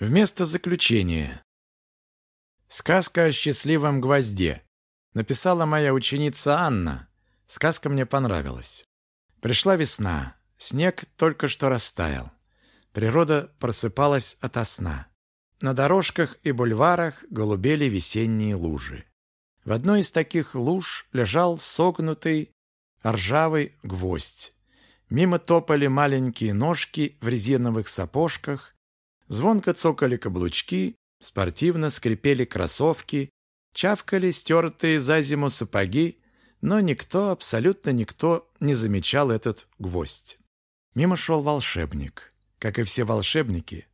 Вместо заключения. Сказка о счастливом гвозде. Написала моя ученица Анна. Сказка мне понравилась. Пришла весна. Снег только что растаял. Природа просыпалась ото сна. На дорожках и бульварах голубели весенние лужи. В одной из таких луж лежал согнутый ржавый гвоздь. Мимо топали маленькие ножки в резиновых сапожках, Звонко цокали каблучки, спортивно скрипели кроссовки, чавкали стертые за зиму сапоги, но никто, абсолютно никто не замечал этот гвоздь. Мимо шел волшебник. Как и все волшебники,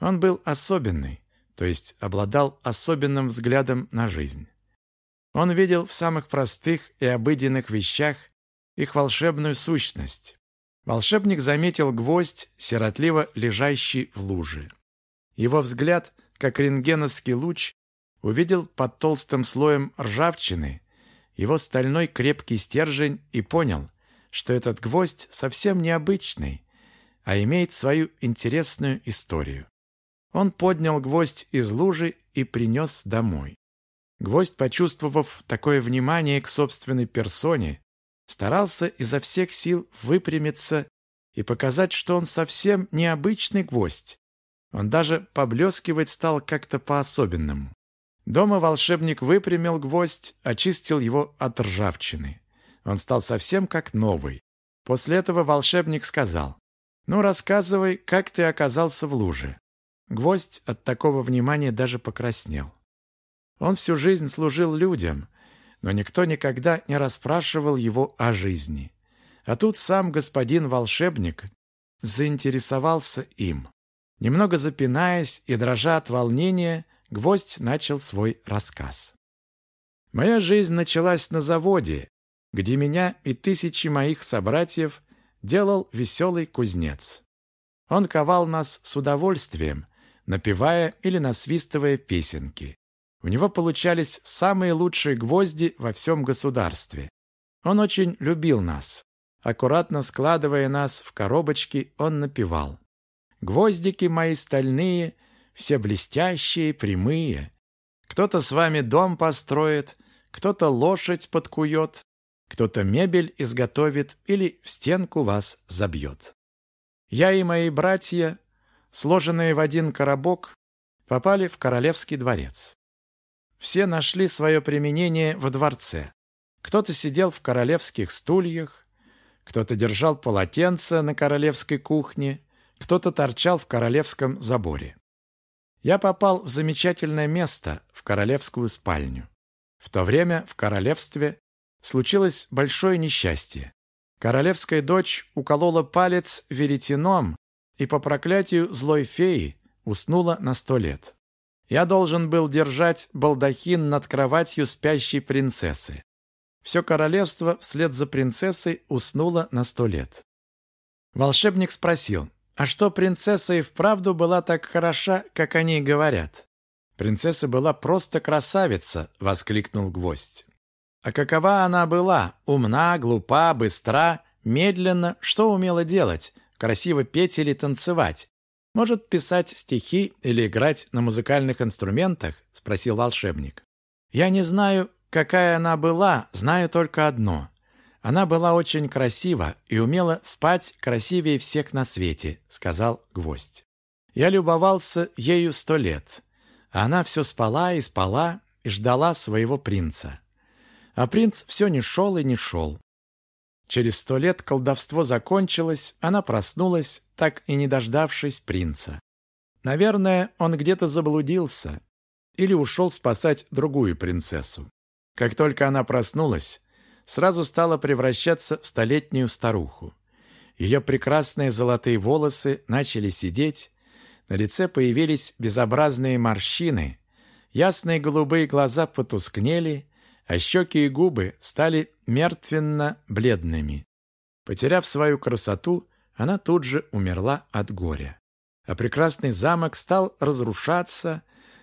он был особенный, то есть обладал особенным взглядом на жизнь. Он видел в самых простых и обыденных вещах их волшебную сущность. Волшебник заметил гвоздь, сиротливо лежащий в луже. Его взгляд, как рентгеновский луч, увидел под толстым слоем ржавчины его стальной крепкий стержень и понял, что этот гвоздь совсем необычный, а имеет свою интересную историю. Он поднял гвоздь из лужи и принес домой. Гвоздь, почувствовав такое внимание к собственной персоне, старался изо всех сил выпрямиться и показать, что он совсем необычный гвоздь, он даже поблескивать стал как-то по-особенному. Дома волшебник выпрямил гвоздь, очистил его от ржавчины. Он стал совсем как новый. После этого волшебник сказал, «Ну, рассказывай, как ты оказался в луже». Гвоздь от такого внимания даже покраснел. Он всю жизнь служил людям, но никто никогда не расспрашивал его о жизни. А тут сам господин волшебник заинтересовался им. Немного запинаясь и дрожа от волнения, Гвоздь начал свой рассказ. «Моя жизнь началась на заводе, где меня и тысячи моих собратьев делал веселый кузнец. Он ковал нас с удовольствием, напевая или насвистывая песенки. У него получались самые лучшие гвозди во всем государстве. Он очень любил нас. Аккуратно складывая нас в коробочки, он напевал. Гвоздики мои стальные, все блестящие, прямые. Кто-то с вами дом построит, кто-то лошадь подкует, кто-то мебель изготовит или в стенку вас забьет. Я и мои братья, сложенные в один коробок, попали в королевский дворец. Все нашли свое применение во дворце. Кто-то сидел в королевских стульях, кто-то держал полотенце на королевской кухне, кто-то торчал в королевском заборе. Я попал в замечательное место, в королевскую спальню. В то время в королевстве случилось большое несчастье. Королевская дочь уколола палец веретеном и по проклятию злой феи уснула на сто лет. Я должен был держать балдахин над кроватью спящей принцессы. Все королевство вслед за принцессой уснуло на сто лет. Волшебник спросил, а что принцесса и вправду была так хороша, как они говорят? Принцесса была просто красавица, воскликнул гвоздь. А какова она была? Умна, глупа, быстра, медленно, что умела делать? Красиво петь или танцевать? Может, писать стихи или играть на музыкальных инструментах? спросил волшебник. Я не знаю, какая она была, знаю только одно. Она была очень красива и умела спать красивее всех на свете, сказал гвоздь. Я любовался ею сто лет. Она все спала и спала и ждала своего принца. А принц все не шел и не шел. Через сто лет колдовство закончилось, она проснулась, так и не дождавшись принца. Наверное, он где-то заблудился или ушел спасать другую принцессу. Как только она проснулась, сразу стала превращаться в столетнюю старуху. Ее прекрасные золотые волосы начали сидеть, на лице появились безобразные морщины, ясные голубые глаза потускнели, а щеки и губы стали мертвенно-бледными. Потеряв свою красоту, она тут же умерла от горя. А прекрасный замок стал разрушаться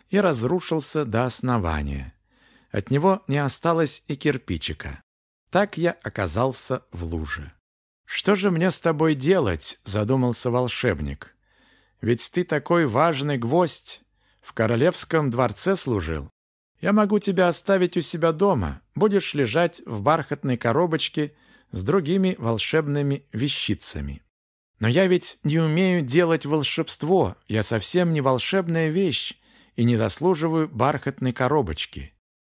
и разрушился до основания. От него не осталось и кирпичика. Так я оказался в луже. «Что же мне с тобой делать?» – задумался волшебник. Ведь ты такой важный гвоздь. В королевском дворце служил. Я могу тебя оставить у себя дома. Будешь лежать в бархатной коробочке с другими волшебными вещицами. Но я ведь не умею делать волшебство. Я совсем не волшебная вещь и не заслуживаю бархатной коробочки.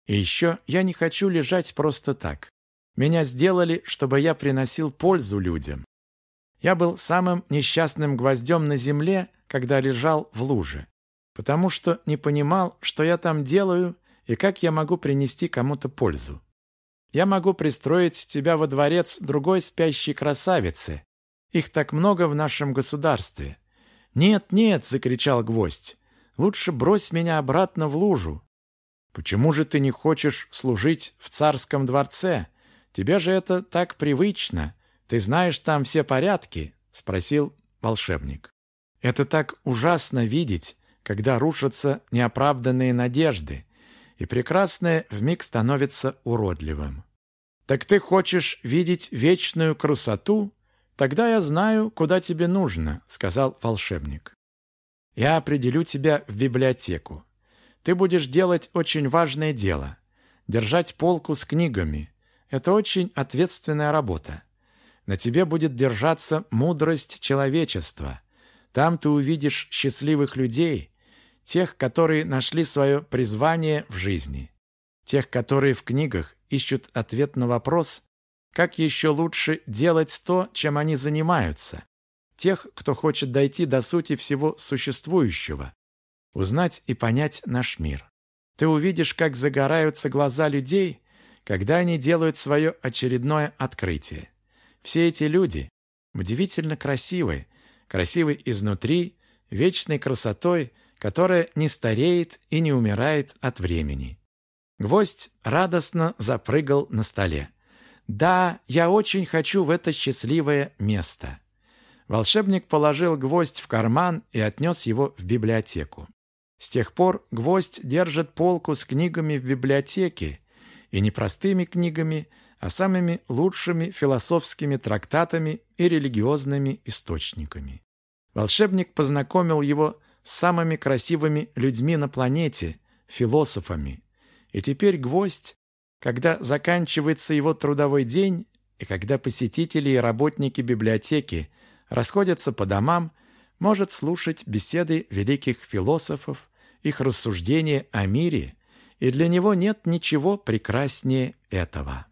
И еще я не хочу лежать просто так. Меня сделали, чтобы я приносил пользу людям. Я был самым несчастным гвоздем на земле, когда лежал в луже, потому что не понимал, что я там делаю и как я могу принести кому-то пользу. Я могу пристроить тебя во дворец другой спящей красавицы. Их так много в нашем государстве. «Нет, нет!» — закричал гвоздь. «Лучше брось меня обратно в лужу». «Почему же ты не хочешь служить в царском дворце? Тебе же это так привычно. Ты знаешь там все порядки?» — спросил волшебник. «Это так ужасно видеть, когда рушатся неоправданные надежды, и прекрасное вмиг становится уродливым. Так ты хочешь видеть вечную красоту? Тогда я знаю, куда тебе нужно, сказал волшебник. Я определю тебя в библиотеку. Ты будешь делать очень важное дело держать полку с книгами. Это очень ответственная работа. На тебе будет держаться мудрость человечества. Там ты увидишь счастливых людей, тех, которые нашли свое призвание в жизни, тех, которые в книгах ищут ответ на вопрос, как еще лучше делать то, чем они занимаются, тех, кто хочет дойти до сути всего существующего, узнать и понять наш мир. Ты увидишь, как загораются глаза людей, когда они делают свое очередное открытие. Все эти люди удивительно красивые, красивы изнутри, вечной красотой – которая не стареет и не умирает от времени. Гвоздь радостно запрыгал на столе. «Да, я очень хочу в это счастливое место». Волшебник положил гвоздь в карман и отнес его в библиотеку. С тех пор гвоздь держит полку с книгами в библиотеке, и не простыми книгами, а самыми лучшими философскими трактатами и религиозными источниками. Волшебник познакомил его самыми красивыми людьми на планете, философами. И теперь гвоздь, когда заканчивается его трудовой день, и когда посетители и работники библиотеки расходятся по домам, может слушать беседы великих философов, их рассуждения о мире, и для него нет ничего прекраснее этого.